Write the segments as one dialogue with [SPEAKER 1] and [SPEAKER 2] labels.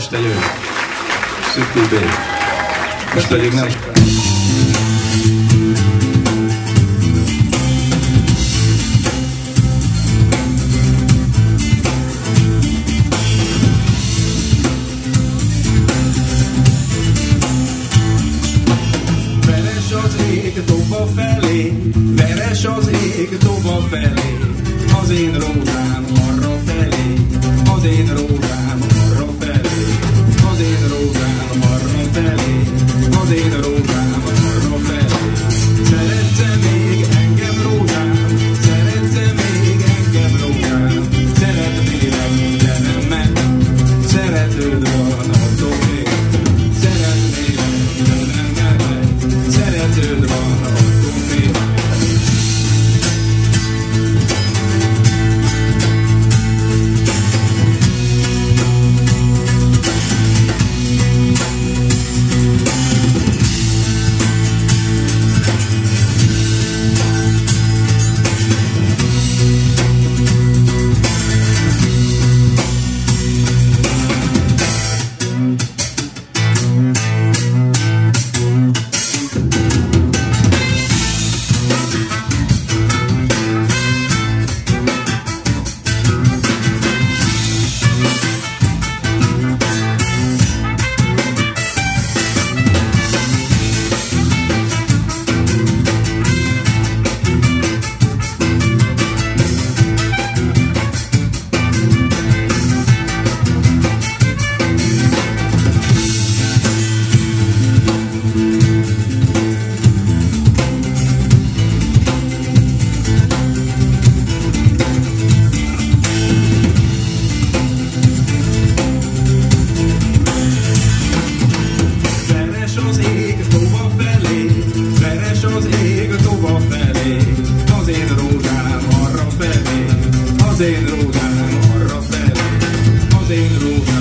[SPEAKER 1] Test legyünk! Szütni B. Most pedig nem...
[SPEAKER 2] Veres az ég, dobva felé, veres az ég, dobva dentro.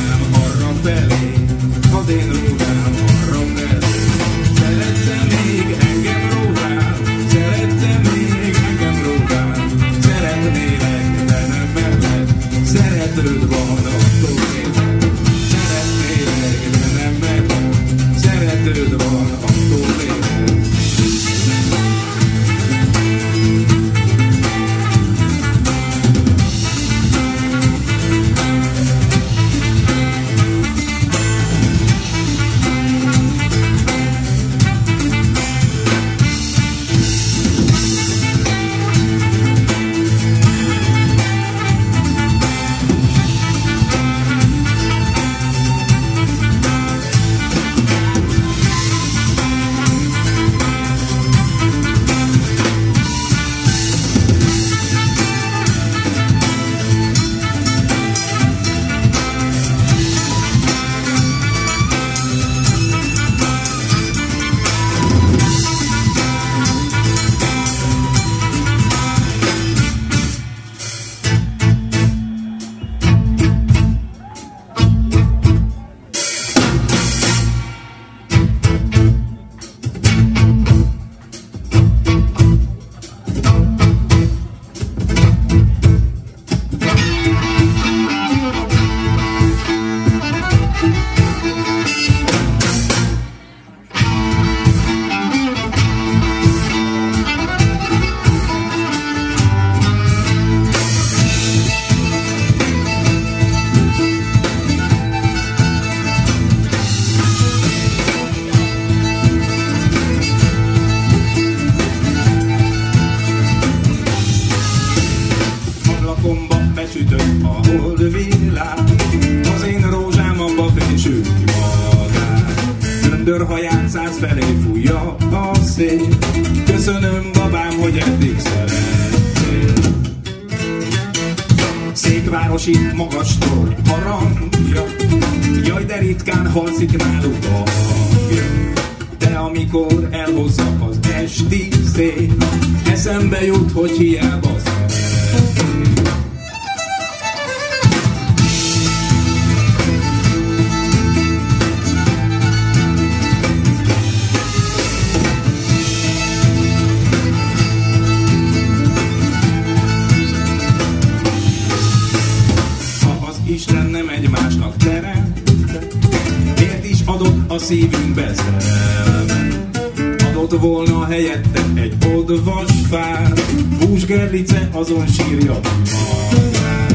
[SPEAKER 2] város itt magastól barangja, jaj de ritkán halszik náluk a hangja. De amikor elhozza az esti szél, eszembe jut, hogy hiába az szívünkbe szerelmet. Adott volna helyette egy odvas fát, Húsgerlice azon sírja magát.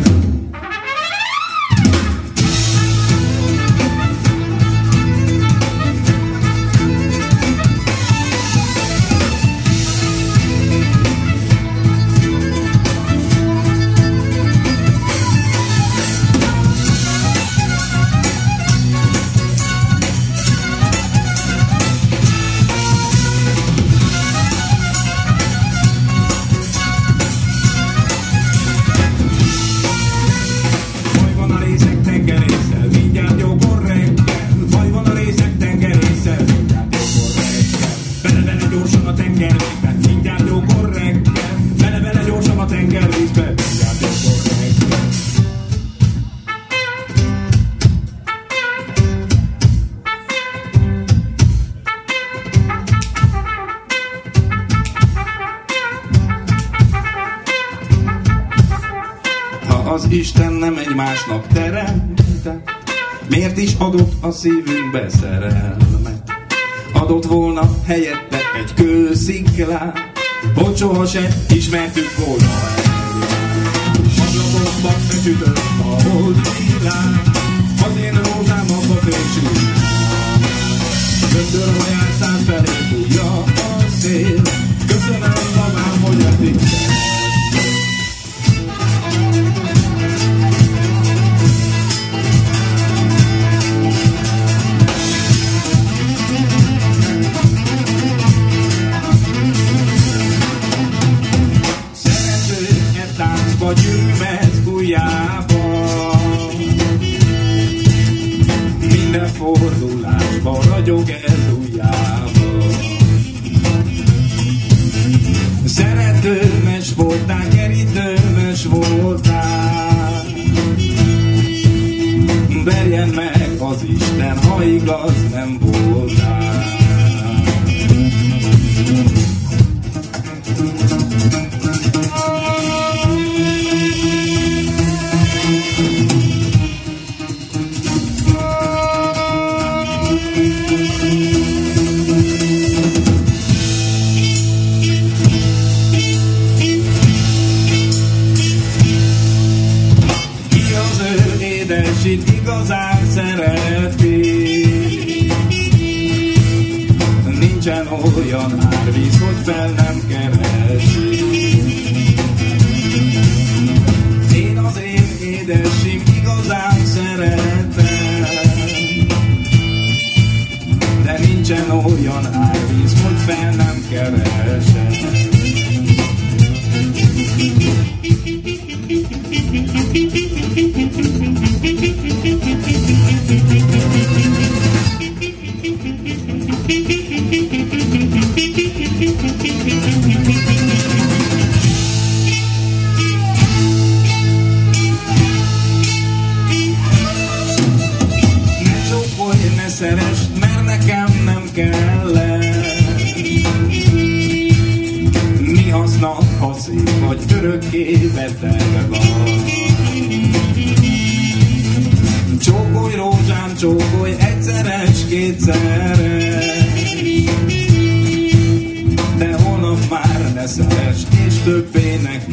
[SPEAKER 2] Isten nem egymásnak teremtett, miért is adott a szívünkbe szerelmet? Adott volna helyette egy kősziklát, hogy sohasem ismertük volna el. Ablakokban ötütött a holdvilág, az én rózsám abba fésül. Göndörhaját Minden fordulásban ragyog ez ujjába. Szeretőmes voltál, kerítőmes voltál. Verjen meg az Isten, ha igaz édesét igazán szereti? Nincsen olyan árvíz, hogy fel nem keresi. Szép vagy örökké beteg van. Csókolj rózsám, csókolj egyszeres, kétszeres De holnap már ne és többé ne